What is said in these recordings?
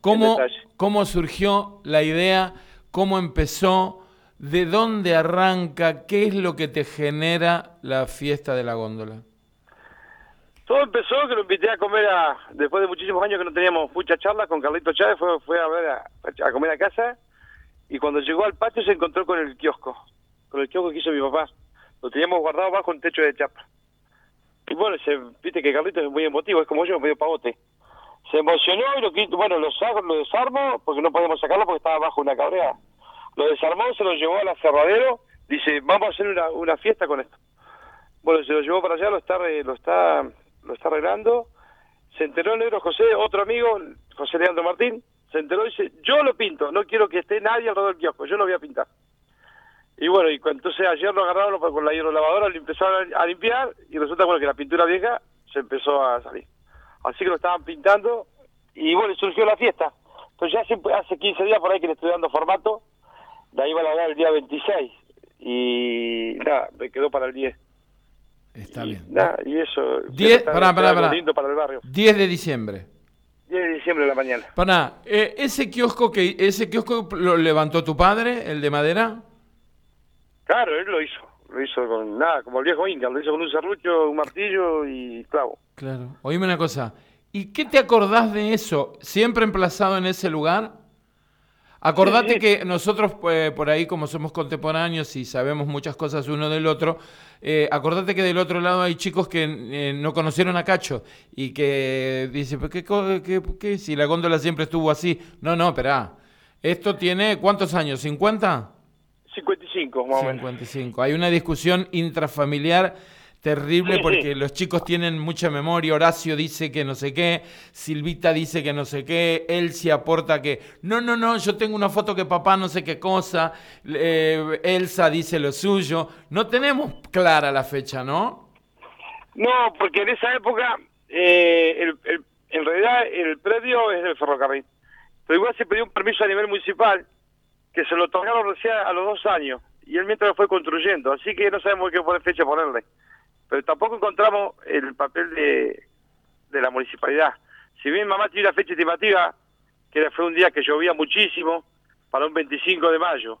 ¿Cómo, ¿Cómo surgió la idea? ¿Cómo empezó? ¿De dónde arranca? ¿Qué es lo que te genera la fiesta de la góndola? Todo empezó que lo invité a comer a, después de muchísimos años que no teníamos mucha charla con Carlito Chávez, fue, fue a ver a, comer a casa y cuando llegó al patio se encontró con el kiosco, con el kiosco que hizo mi papá. Lo teníamos guardado bajo un techo de chapa. Y bueno, se, viste que Carlito es muy emotivo, es como yo, medio pavote. Se emocionó y lo quito, bueno, lo, lo desarmo porque no podemos sacarlo porque estaba bajo una cabrea. Lo desarmó, se lo llevó al aserradero, dice, vamos a hacer una, fiesta con esto. Bueno, se lo llevó para allá, lo está, lo está lo está arreglando. Se enteró el negro José, otro amigo, José Leandro Martín, se enteró y dice, yo lo pinto, no quiero que esté nadie alrededor del kiosco, yo lo voy a pintar. Y bueno, y entonces ayer lo agarraron con la hidrolavadora, lo empezaron a limpiar y resulta bueno que la pintura vieja se empezó a salir. Así que lo estaban pintando y bueno, surgió la fiesta. Entonces ya hace, hace 15 días por ahí que le estoy dando formato, de ahí va a dar el día 26 y nada, me quedó para el 10. Está bien. y eso. 10, para Lindo para el barrio. 10 de diciembre. 10 de diciembre de la mañana. Para, eh, ese kiosco que ese kiosco lo levantó tu padre, el de madera. Claro, él lo hizo. Lo hizo con nada, como el viejo Inca, lo hizo con un serrucho, un martillo y clavo. Claro. Oíme una cosa. ¿Y qué te acordás de eso? ¿Siempre emplazado en ese lugar? Acordate que nosotros pues, por ahí, como somos contemporáneos y sabemos muchas cosas uno del otro, eh, acordate que del otro lado hay chicos que eh, no conocieron a Cacho y que dicen, ¿qué, qué, qué, si la góndola siempre estuvo así? No, no, espera. Esto tiene, ¿cuántos años? ¿50? 55, más o menos. 55. Hay una discusión intrafamiliar terrible porque los chicos tienen mucha memoria. Horacio dice que no sé qué, Silvita dice que no sé qué, Elsie aporta que no, no, no, yo tengo una foto que papá no sé qué cosa, eh, Elsa dice lo suyo. No tenemos clara la fecha, ¿no? No, porque en esa época, eh, en realidad el predio es del ferrocarril. Pero igual se pidió un permiso a nivel municipal que se lo otorgaron recién a los dos años y él mientras lo fue construyendo, así que no sabemos qué fecha ponerle pero tampoco encontramos el papel de, de la municipalidad. Si bien mamá tiene una fecha estimativa, que fue un día que llovía muchísimo, para un 25 de mayo,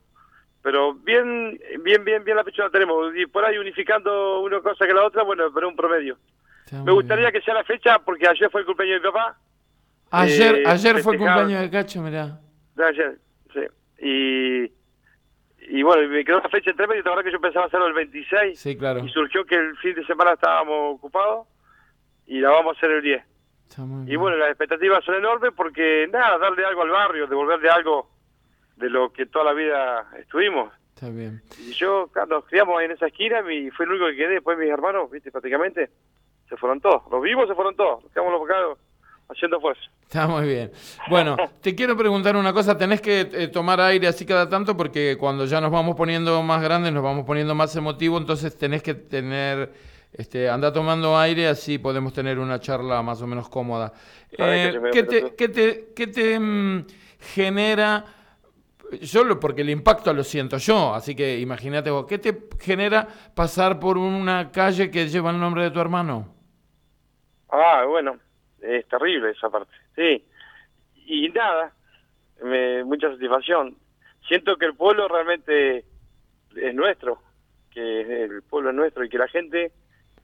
pero bien, bien, bien, bien la fecha la tenemos, y por ahí unificando una cosa que la otra, bueno, pero un promedio. Me gustaría que sea la fecha, porque ayer fue el cumpleaños de mi papá. Ayer, eh, ayer fue el cumpleaños de Cacho, mirá. Ayer, sí. Y y bueno, me quedó la fecha entre medio, la verdad que yo pensaba hacerlo el 26. Sí, claro. Y surgió que el fin de semana estábamos ocupados y la vamos a hacer el 10. Y bueno, las expectativas son enormes porque, nada, darle algo al barrio, devolverle algo de lo que toda la vida estuvimos. Está bien. Y yo, nos criamos ahí en esa esquina y fue el único que quedé. Después mis hermanos, viste, prácticamente se fueron todos. Los vivos se fueron todos. Nos quedamos los bocados haciendo fuerza. Está muy bien. Bueno, te quiero preguntar una cosa, tenés que eh, tomar aire así cada tanto porque cuando ya nos vamos poniendo más grandes, nos vamos poniendo más emotivos, entonces tenés que tener, este, anda tomando aire, así podemos tener una charla más o menos cómoda. Eh, ¿Qué te, qué te, qué te mm, genera? Yo porque el impacto lo siento yo, así que imagínate vos, ¿qué te genera pasar por una calle que lleva el nombre de tu hermano? Ah, bueno, es terrible esa parte, sí. Y nada, me, mucha satisfacción. Siento que el pueblo realmente es nuestro, que el pueblo es nuestro y que la gente,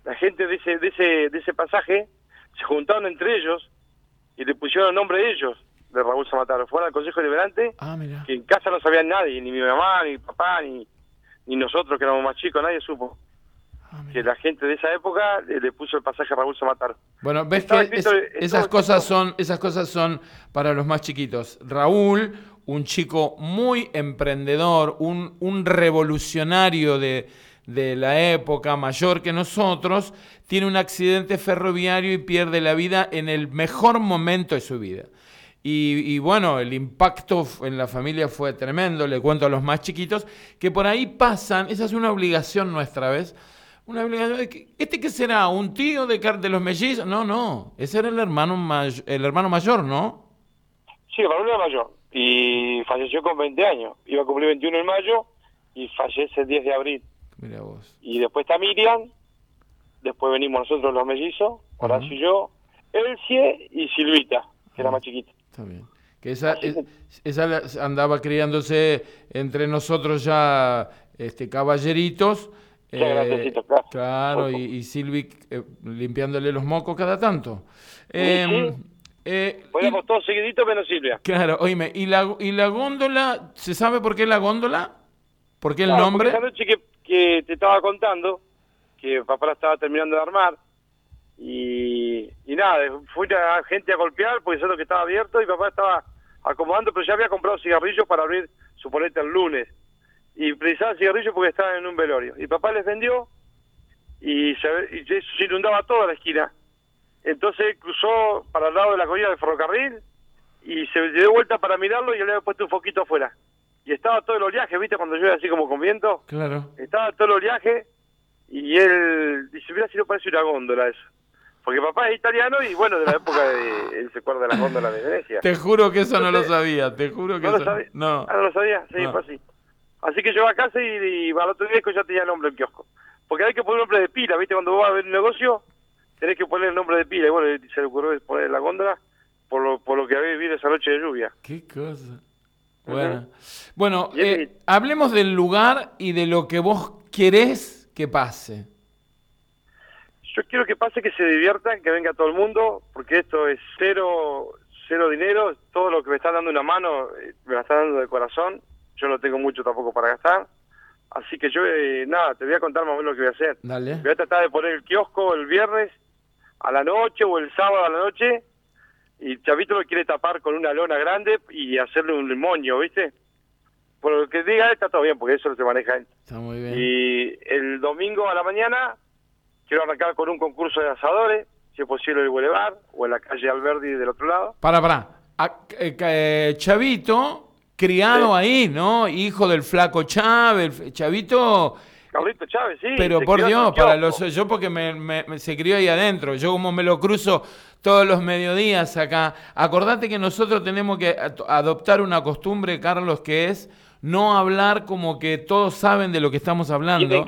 la gente de ese, de ese, de ese pasaje se juntaron entre ellos y le pusieron el nombre de ellos, de Raúl Zamataro. Fueron al Consejo Deliberante, ah, que en casa no sabía nadie, ni mi mamá, ni mi papá, ni, ni nosotros que éramos más chicos, nadie supo. Ah, que la gente de esa época le, puso el pasaje a Raúl Samatar. Bueno, ves que esas cosas son esas cosas son para los más chiquitos. Raúl, un chico muy emprendedor, un, un revolucionario de, de la época mayor que nosotros, tiene un accidente ferroviario y pierde la vida en el mejor momento de su vida. Y, y, bueno, el impacto en la familia fue tremendo, le cuento a los más chiquitos, que por ahí pasan, esa es una obligación nuestra, ¿ves? Una obligación. ¿Este qué será? ¿Un tío de, de los mellizos? No, no. Ese era el hermano, el hermano mayor, ¿no? Sí, Raúl era mayor. Y falleció con 20 años. Iba a cumplir 21 en mayo y fallece el 10 de abril. Mira vos. Y después está Miriam. Después venimos nosotros los mellizos. Horacio y yo. Elsie y Silvita, que era más chiquita. Está bien. Que esa, esa andaba criándose entre nosotros ya este, caballeritos. Eh, claro, y, y Silvi eh, limpiándole los mocos cada tanto. Eh, eh, todos seguiditos menos Silvia. Claro, oíme, ¿y la, ¿y la góndola? ¿Se sabe por qué la góndola? ¿Por qué el nombre? Esa noche que, que, te estaba contando, que papá la estaba terminando de armar, y, y nada, fui a gente a golpear porque lo que estaba abierto y papá estaba acomodando, pero ya había comprado cigarrillos para abrir, suponete, el lunes. Y precisaba cigarrillos porque estaba en un velorio. Y papá les vendió y se, y se inundaba toda la esquina. Entonces cruzó para el lado de la colina del ferrocarril y se dio vuelta para mirarlo y le había puesto un foquito afuera. Y estaba todo el oleaje, ¿viste? Cuando llueve así como con viento. Claro. Estaba todo el oleaje y él dice, mira si no parece una góndola eso. Porque papá es italiano y bueno, de la época de... él se acuerda de la góndola de Venecia. Te juro que eso no lo sabía, te juro que ¿no eso... Lo sabía? No. Ah, no lo sabía, sí, fue así. Así que yo a casa y, y al otro día ya tenía nombre en kiosco. Porque hay que poner nombre de pila, ¿viste? Cuando vos vas a ver un negocio, tenés que poner el nombre de pila. Y bueno, se le ocurrió poner la góndola por lo, por lo que había vivido esa noche de lluvia. Qué cosa. Bueno, bueno eh, hablemos del lugar y de lo que vos querés que pase. Yo quiero que pase que se diviertan, que venga todo el mundo, porque esto es cero, cero dinero, todo lo que me están dando una mano eh, me la están dando de corazón, yo no tengo mucho tampoco para gastar, así que yo, eh, nada, te voy a contar más o menos lo que voy a hacer. Dale. Voy a tratar de poner el kiosco el viernes a la noche o el sábado a la noche, y Chavito lo quiere tapar con una lona grande y hacerle un moño, ¿viste? Por lo que diga, está todo bien, porque eso se maneja él. Está muy bien. Y el domingo a la mañana Quiero arrancar con un concurso de asadores, si es posible el Boulevard o en la calle Alberdi del otro lado. Para, para. Eh, eh, Chavito, criado ahí, ¿no? Hijo del flaco Chávez, Chavito... Carlito Chávez, sí. Pero por Dios, para los yo porque me, se crió ahí adentro, yo como me lo cruzo todos los mediodías acá. Acordate que nosotros tenemos que adoptar una costumbre, Carlos, que es no hablar como que todos saben de lo que estamos hablando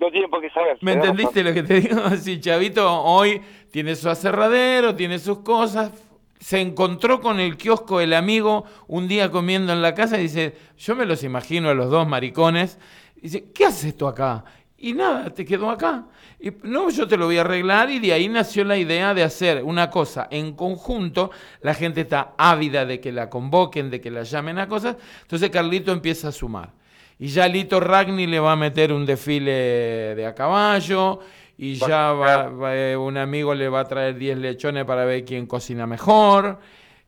no tienen por qué saber. ¿Me entendiste lo que te digo? Sí, Chavito hoy tiene su aserradero, tiene sus cosas. Se encontró con el kiosco el amigo un día comiendo en la casa y dice, yo me los imagino a los dos maricones. dice, ¿qué haces tú acá? Y nada, te quedó acá. Y no, yo te lo voy a arreglar y de ahí nació la idea de hacer una cosa en conjunto. La gente está ávida de que la convoquen, de que la llamen a cosas. Entonces Carlito empieza a sumar. Y ya Lito Ragni le va a meter un desfile de a caballo. Y ya va, eh, un amigo le va a traer 10 lechones para ver quién cocina mejor.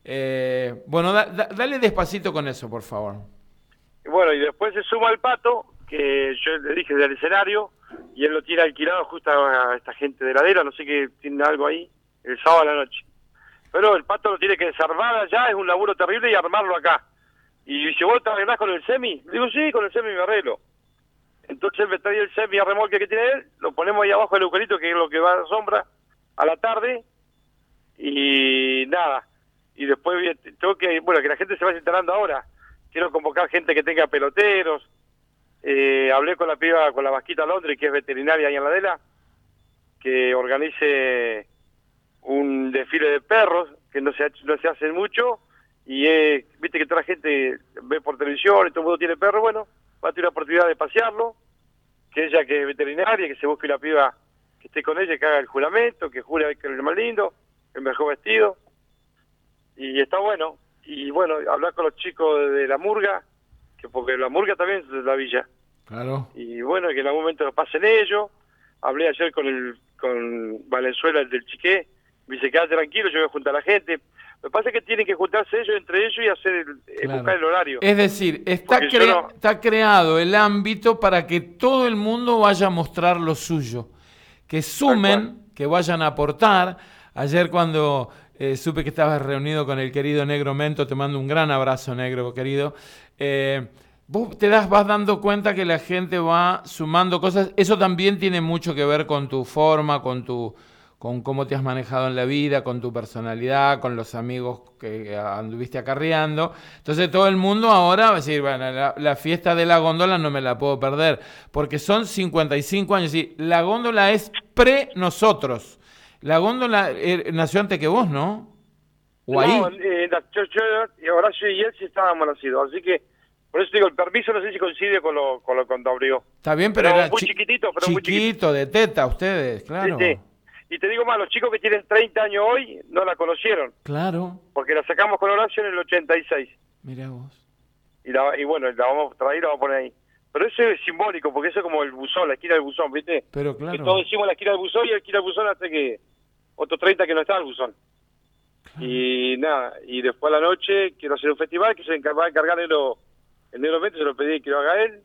Eh, bueno, dale despacito con eso, por favor. Bueno, y después se suma el pato, que yo le dije del escenario, y él lo tiene alquilado justo a esta gente de ladera, no sé qué tiene algo ahí, el sábado a la noche. Pero el pato lo tiene que desarmar allá, es un laburo terrible, y armarlo acá. Y dice, ¿vos te arreglás con el semi? Le digo, sí, con el semi me arreglo. Entonces me trae el semi remolque que tiene él, lo ponemos ahí abajo del eucalipto, que es lo que va a la sombra, a la tarde, y nada. Y después tengo que, bueno, que la gente se vaya instalando ahora. Quiero convocar gente que tenga peloteros. Eh, hablé con la piba, con la Vasquita Londres, que es veterinaria ahí en la Dela, que organice un desfile de perros, que no se, no se hace mucho, y eh, viste que toda la gente ve por televisión y todo el mundo tiene perro, bueno, va a tener la oportunidad de pasearlo, que ella que es veterinaria, que se busque la piba que esté con ella, que haga el juramento, que jure que es el más lindo, el mejor vestido, y está bueno, y bueno, hablar con los chicos de la murga, que porque la murga también es de la villa. Claro. Y bueno, que en algún momento pasen ellos, hablé ayer con el con Valenzuela, el del Chiqué, me dice, quédate tranquilo, yo voy a juntar a la gente, lo que pasa es que tienen que juntarse ellos entre ellos y hacer el, eh, buscar el horario. Es decir, está, está creado el ámbito para que todo el mundo vaya a mostrar lo suyo. Que sumen, que vayan a aportar. Ayer cuando eh, supe que estabas reunido con el querido Negro Mento, te mando un gran abrazo, Negro, querido. Eh, vos te das, vas dando cuenta que la gente va sumando cosas. Eso también tiene mucho que ver con tu forma, con tu con cómo te has manejado en la vida, con tu personalidad, con los amigos que anduviste acarreando. Entonces todo el mundo ahora va a decir, bueno, la, fiesta de la góndola no me la puedo perder, porque son 55 años y la góndola es pre nosotros. La góndola eh, nació antes que vos, ¿no? ¿O ahí? No, eh, la- yo, yo, Horacio y él sí estábamos nacidos, así que por eso digo, el permiso no sé si coincide con lo, con lo cuando abrió. Está bien, pero, Pero era muy chi- chiquitito, pero muy chiquito, de teta ustedes, claro. Sí, sí. Y te digo más, los chicos que tienen 30 años hoy no la conocieron, Claro, porque la sacamos con Horacio en el 86. mira vos. Y, la, y bueno, la vamos a traer y la vamos a poner ahí. Pero eso es simbólico, porque eso es como el buzón, la esquina del buzón, ¿viste? Pero Que claro. todos decimos la esquina del buzón y la esquina del buzón hasta que otros 30 que no está el buzón. Y nada, y después a la noche quiero hacer un festival que se va a encargar el, el negro Mente, se lo pedí que lo haga él.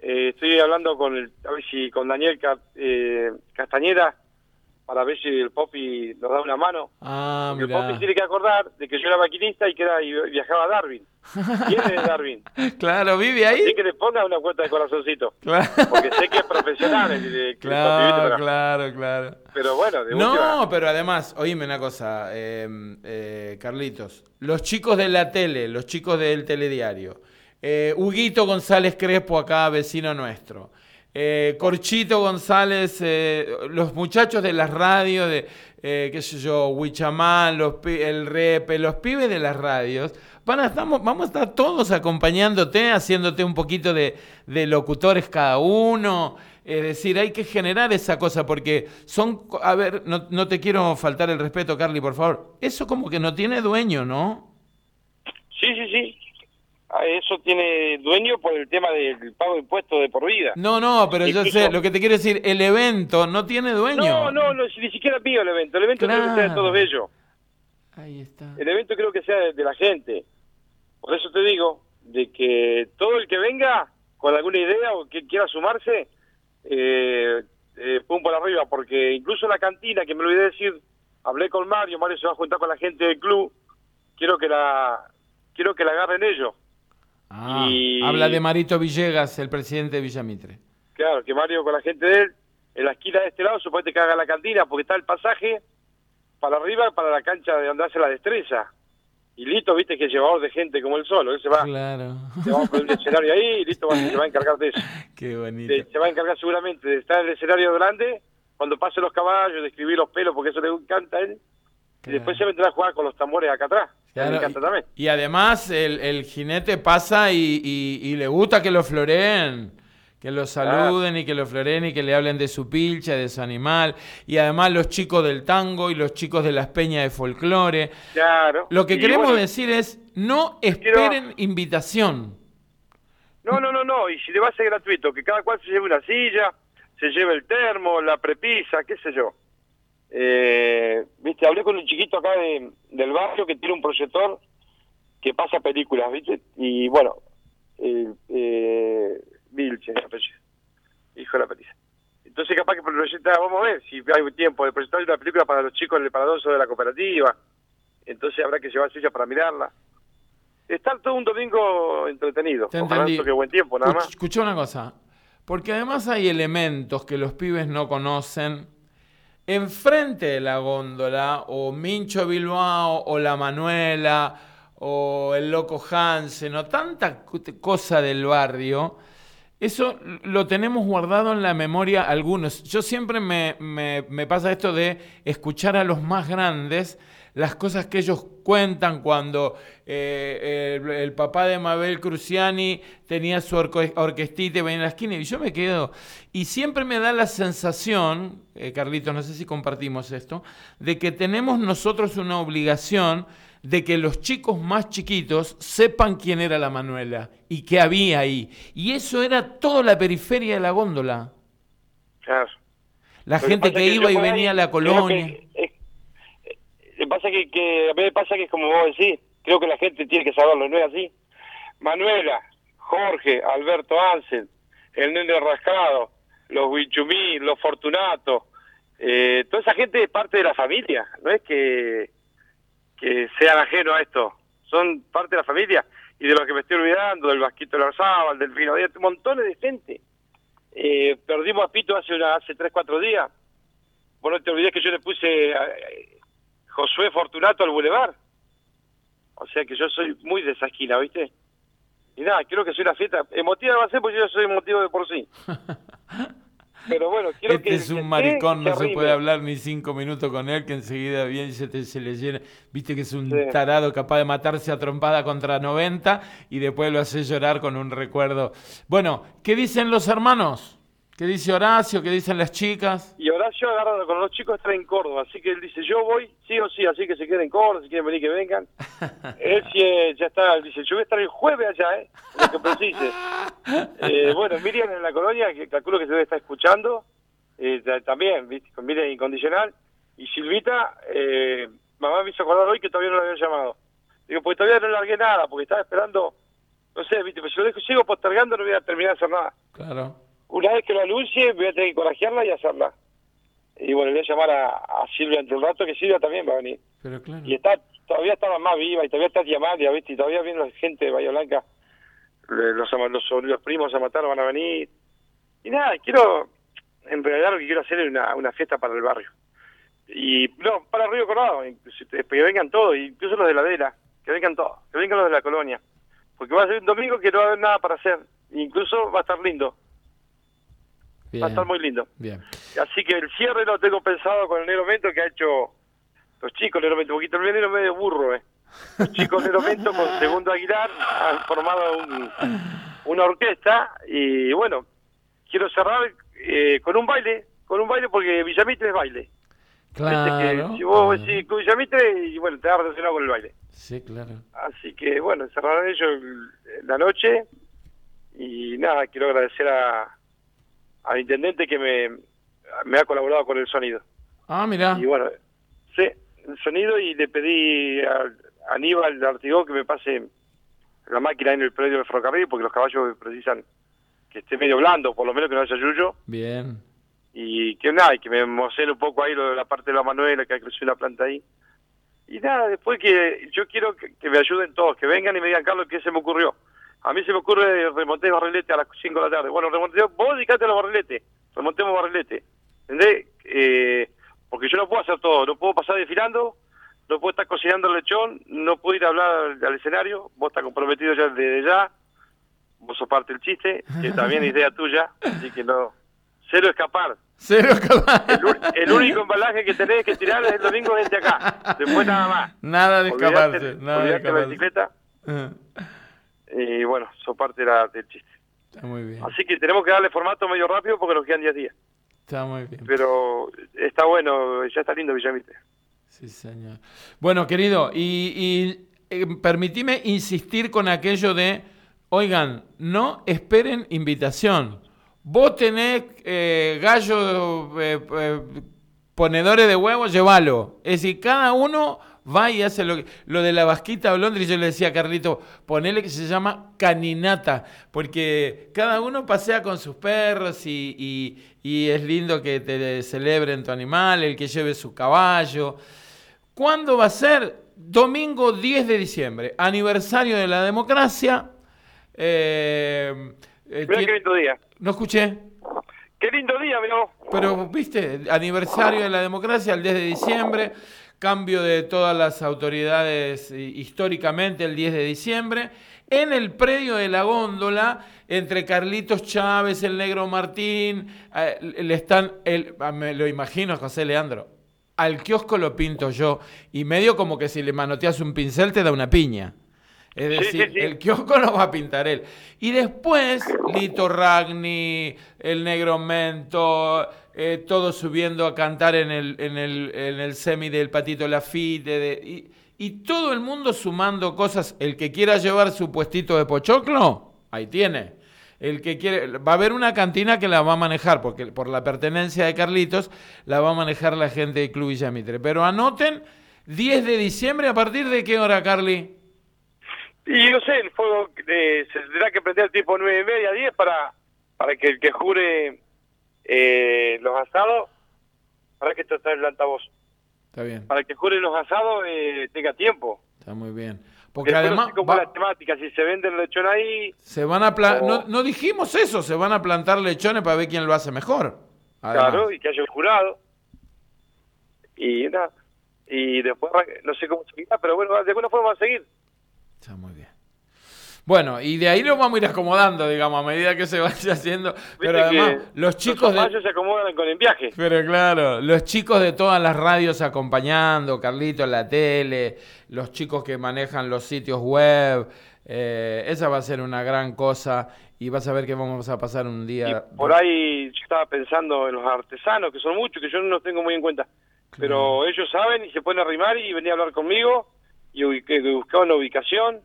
Eh, estoy hablando con el, a ver si con Daniel eh, Castañeda para ver si el Popi nos da una mano. Ah, el. Popi tiene que acordar de que yo era maquinista y que era, y viajaba a Darwin. Él es Darwin. Claro, vive ahí. Así que le ponga una cuenta de corazoncito. Claro. Porque sé que es profesional el, el ¿viste? Claro, claro, claro. pero bueno, de No, última- pero además, oíme una cosa, eh, eh, Carlitos. Los chicos de la tele, los chicos del telediario. Eh, Huguito González Crespo, acá vecino nuestro. Eh, Corchito González, eh, los muchachos de las radios, de, eh, qué sé yo, Huichamán, el Repe, los pibes de las radios, van a, estamos, vamos a estar todos acompañándote, haciéndote un poquito de, de locutores cada uno. Es decir, hay que generar esa cosa porque son, a ver, no, no te quiero faltar el respeto, Carly, por favor. Eso como que no tiene dueño, ¿no? Sí, sí, sí. Ah, Eso tiene dueño por el tema del pago de impuestos de por vida. No, no, pero yo sé, lo que te quiero decir, el evento no tiene dueño. No, no, no, ni siquiera mío el evento. El evento creo que sea de Claro. todos ellos. Ahí está. El evento creo que sea de, de la gente. Por eso te digo, de que todo el que venga con alguna idea o que quiera sumarse, eh, eh, pum por arriba, porque incluso la cantina, que me olvidé decir, hablé con Mario, Mario se va a juntar con la gente del club, quiero que la quiero que la agarren ellos. Ah, y- Habla de Marito Villegas, el presidente de Villamitre. Claro, que Mario con la gente de él, en la esquina de este lado, suponete que haga la cantina, porque está el pasaje para arriba, para la cancha de donde hace la destreza. Y listo, viste que es llevador de gente como él solo, él se va, Claro. se va a poner un escenario ahí y listo, va- se va a encargar de eso. Qué bonito. De- se va a encargar seguramente de estar en el escenario grande, cuando pasen los caballos, de escribir los pelos, porque eso le encanta a él. Y después se vendrá a jugar con los tambores acá atrás, Claro, y- además el, el jinete pasa y, y- y le gusta que lo floreen, que lo saluden y que lo floreen y que le hablen de su pilcha, de su animal. Y además los chicos del tango y los chicos de las peñas de folclore. Claro. Lo que queremos bueno, decir es, no esperen invitación. No, no, no, no, y si le va a ser gratuito, que cada cual se lleve una silla, se lleve el termo, la prepisa, qué sé yo. Eh, Viste, hablé con un chiquito acá de- del barrio que tiene un proyector que pasa películas, ¿viste? Y bueno, eh, eh, Vilche, hijo de la petiza. Entonces capaz que proyecta, vamos a ver si hay tiempo de proyectar una película para los chicos del paradoso de la cooperativa. Entonces habrá que llevar silla para mirarla. Estar todo un domingo entretenido. Te Ojalá entendí. toque buen tiempo, nada Escuch- más. Escuchá una cosa, porque además hay elementos que los pibes no conocen. Enfrente de la góndola, o Mincho Bilbao, o la Manuela, o el Loco Hansen, o tanta cosa del barrio, eso lo tenemos guardado en la memoria algunos. Yo siempre me, me- me pasa esto de escuchar a los más grandes las cosas que ellos cuentan cuando eh, el, el papá de Mabel Cruciani tenía su orquestita y venía en la esquina y yo me quedo. Y siempre me da la sensación, eh, Carlitos, no sé si compartimos esto, de que tenemos nosotros una obligación de que los chicos más chiquitos sepan quién era la Manuela y qué había ahí. Y eso era toda la periferia de la góndola. Claro. La gente que iba y venía a la que eh, pasa que, que a mí me pasa que es como vos decís, creo que la gente tiene que saberlo, ¿no es así? Manuela, Jorge, Alberto Ansel, el nene rascado, los Huichumí, los Fortunato, eh, toda esa gente es parte de la familia, no es que, que sean ajenos a esto, son parte de la familia y de los que me estoy olvidando, del Vasquito Larzábal, del Fino montones de gente. Eh, perdimos a Pito hace una, hace tres, cuatro días. Vos no te olvidés que yo le puse eh, Josué Fortunato al Boulevard. O sea que yo soy muy de esa esquina, ¿viste? Y nada, creo que soy una fiesta emotiva va a ser porque yo soy emotivo de por sí. Pero bueno, quiero este es un maricón, no se puede hablar ni cinco minutos con él, que enseguida bien se, te, se le llena. Viste que es un tarado capaz de matarse a trompada contra 90 y después lo hace llorar con un recuerdo. Bueno, ¿qué dicen los hermanos? ¿Qué dice Horacio? ¿Qué dicen las chicas? Y Horacio agarra con los chicos está en Córdoba, así que él dice, yo voy, sí o sí, así que se queden en Córdoba, si quieren venir que vengan. él sí, eh, ya está, dice, yo voy a estar el jueves allá, ¿eh? Lo que precise. eh, bueno, Miriam en la colonia, que calculo que se debe estar escuchando, eh, también, ¿viste? con Miriam Incondicional. Y Silvita, eh, mamá me hizo acordar hoy que todavía no la había llamado. Digo, pues todavía no largué nada, porque estaba esperando, no sé, ¿viste? Pues si lo dejo, sigo postergando, no voy a terminar de hacer nada. Claro una vez que lo anuncie voy a tener que corajearla y hacerla. Y bueno, voy a llamar a, Silvia entre un rato, que Silvia también va a venir. Pero claro. Y está, todavía estaba más viva y todavía está llamando, ¿viste? Y todavía viene la gente de Bahía Blanca, los, los, los, primos a matar van a venir. Y nada, quiero, en realidad lo que quiero hacer es una, una fiesta para el barrio. Y no, para Río Colorado, que vengan todos, incluso los de la Dela, que vengan todos, que vengan los de la colonia. Porque va a ser un domingo que no va a haber nada para hacer. Incluso va a estar lindo. Va a estar muy lindo. Bien. Así que el cierre lo tengo pensado con el Negro Mento que ha hecho los chicos Negro Mento, un poquito el Negro medio burro, ¿eh? Los chicos Negro Mento con Segundo Aguilar han formado una orquesta y bueno, quiero cerrar eh, con un baile, con un baile porque Villamitre es baile. Claro. si vos decís Villamitre, y bueno, te has relacionado con el baile. Sí, claro. Así que bueno, cerraron ellos la noche y nada, quiero agradecer a al intendente que me, me ha colaborado con el sonido. Ah, mira. Y bueno, sí, el sonido y le pedí a, Aníbal de Artigó que me pase la máquina en el predio del ferrocarril porque los caballos precisan que esté medio blando, por lo menos que no haya yuyo. Bien. Y que nada, y que me emocione un poco ahí lo de la parte de la Manuela, que ha crecido la planta ahí. Y nada, después que yo quiero que, me ayuden todos, que vengan y me digan, Carlos, ¿qué se me ocurrió? A mí se me ocurre remontar barrilete a las 5 de la tarde. Bueno, remonteo, vos dedicate a los barriletes, remontemos barrilete. ¿Entendés? Eh, porque yo no puedo hacer todo, no puedo pasar desfilando, no puedo estar cocinando el lechón, no puedo ir a hablar al, escenario, vos estás comprometido ya desde ya, vos sos parte del chiste, que también es idea tuya, así que no, cero escapar. Cero escapar. El, único embalaje que tenés que tirar es el domingo desde acá, después nada más. Nada de escaparse, nada de escaparse. la bicicleta y bueno, eso parte era del chiste. Está muy bien. Así que tenemos que darle formato medio rápido porque nos quedan 10 días. Está muy bien. Pero está bueno, ya está lindo Villamite. Sí, señor. Bueno, querido, y, y eh, permitime insistir con aquello de, oigan, no esperen invitación. Vos tenés eh, gallos eh, ponedores de huevos, llévalo. Es decir, cada uno va y hace lo, que, lo de la vasquita o Londres. Yo le decía a Carlito, ponele que se llama caninata, porque cada uno pasea con sus perros y, es lindo que te celebren tu animal, el que lleve su caballo. ¿Cuándo va a ser? Domingo 10 de diciembre, aniversario de la democracia. Eh, eh qué lindo día. No escuché. Qué lindo día, miró. Pero, viste, aniversario de la democracia, el 10 de diciembre cambio de todas las autoridades históricamente el 10 de diciembre, en el predio de la góndola, entre Carlitos Chávez, el negro Martín, eh, le están, el, ah, me lo imagino José Leandro, al kiosco lo pinto yo, y medio como que si le manoteas un pincel te da una piña. Es decir, el kiosco lo va a pintar él. Y después, Lito Ragni, el negro Mento, eh, todos subiendo a cantar en el, en el, en el semi del Patito Lafitte, de, y, y, todo el mundo sumando cosas. El que quiera llevar su puestito de pochoclo, ahí tiene. El que quiere, va a haber una cantina que la va a manejar, porque por la pertenencia de Carlitos, la va a manejar la gente de Club Villamitre. Pero anoten, 10 de diciembre, ¿a partir de qué hora, Carly? Y no sé, el fuego eh, se tendrá que prender tipo nueve y media, 10 para, para que el que jure eh, los asados, para que en el altavoz. Está bien. Para que jure los asados eh, tenga tiempo. Está muy bien. Porque además. como la temática, si se vende el lechón ahí. Se van a no, no, dijimos eso, se van a plantar lechones para ver quién lo hace mejor. Claro, y que haya un jurado. Y nada. Y después, no sé cómo seguirá, pero bueno, de alguna forma va a seguir. Está muy bien. Bueno, y de ahí lo vamos a ir acomodando, digamos, a medida que se vaya haciendo. Pero además, los chicos de. se acomodan con el viaje. Pero claro, los chicos de todas las radios acompañando, Carlito en la tele, los chicos que manejan los sitios web. Eh, esa va a ser una gran cosa y vas a ver que vamos a pasar un día. por ahí yo estaba pensando en los artesanos, que son muchos, que yo no los tengo muy en cuenta. Pero ellos saben y se pueden arrimar y venir a hablar conmigo y que buscaban una ubicación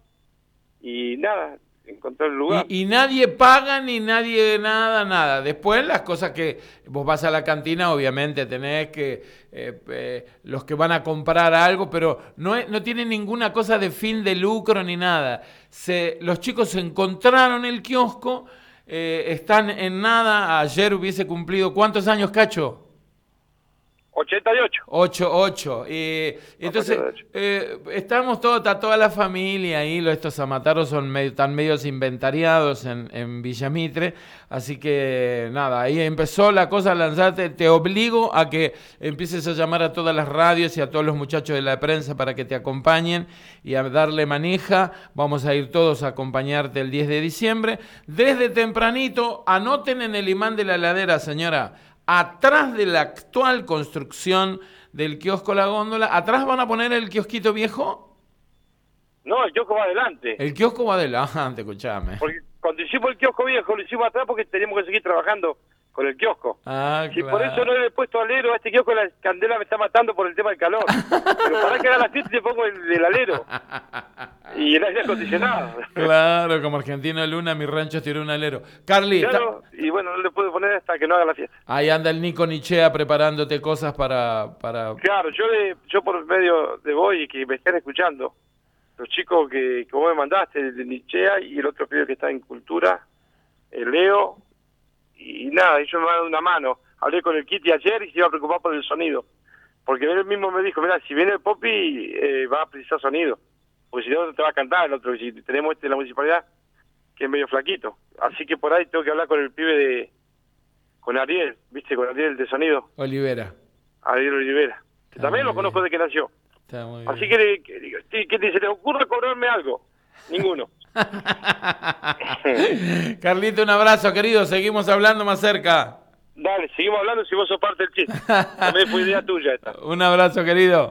y nada, encontrar el lugar. Y, nadie paga ni nadie nada, nada. Después las cosas que vos vas a la cantina, obviamente tenés que, eh, eh, los que van a comprar algo, pero no, no tienen ninguna cosa de fin de lucro ni nada. Se, los chicos encontraron el kiosco, eh, están en nada, ayer hubiese cumplido, ¿cuántos años, Cacho? 88. 8, 8. entonces, eh, estamos todos, está toda la familia ahí, estos amataros son medio, están medios inventariados en, en Villamitre, así que nada, ahí empezó la cosa lanzarte, te obligo a que empieces a llamar a todas las radios y a todos los muchachos de la prensa para que te acompañen y a darle manija, vamos a ir todos a acompañarte el 10 de diciembre, desde tempranito, anoten en el imán de la heladera, señora, atrás de la actual construcción del kiosco La Góndola, ¿atrás van a poner el kiosquito viejo? No, el kiosco va adelante. El kiosco va adelante, escuchame. Porque cuando hicimos el kiosco viejo lo hicimos atrás porque teníamos que seguir trabajando con el kiosco. Ah, si por eso no le he puesto alero a este kiosco, la candela me está matando por el tema del calor. Pero para que haga la fiesta te pongo el alero. Y el aire acondicionado. Claro, como argentino Luna, mi rancho tiró un alero. Carly. Claro, y bueno, no le puedo poner hasta que no haga la fiesta. Ahí anda el Nico Nichea preparándote cosas para... para... Claro, yo, le, yo por medio de vos y que me estén escuchando, los chicos que, que vos me mandaste, el de Nichea y el otro pibe que está en Cultura, el Leo, y nada, ellos me van a dar una mano. Hablé con el Kitty ayer y se iba a preocupar por el sonido. Porque él mismo me dijo, mira, si viene el Poppy eh, va a precisar sonido. Porque si no, no te va a cantar el otro. Si tenemos este de la municipalidad, que es medio flaquito. Así que por ahí tengo que hablar con el pibe de... Con Ariel, ¿viste? Con Ariel de sonido. Olivera. Ariel Olivera. Que también lo conozco de que nació. Así que, que, que, se le ocurre cobrarme algo. Ninguno. Carlito, un abrazo, querido. Seguimos hablando más cerca. Dale, seguimos hablando si vos sos parte del chiste. También fue idea tuya esta. un abrazo, querido.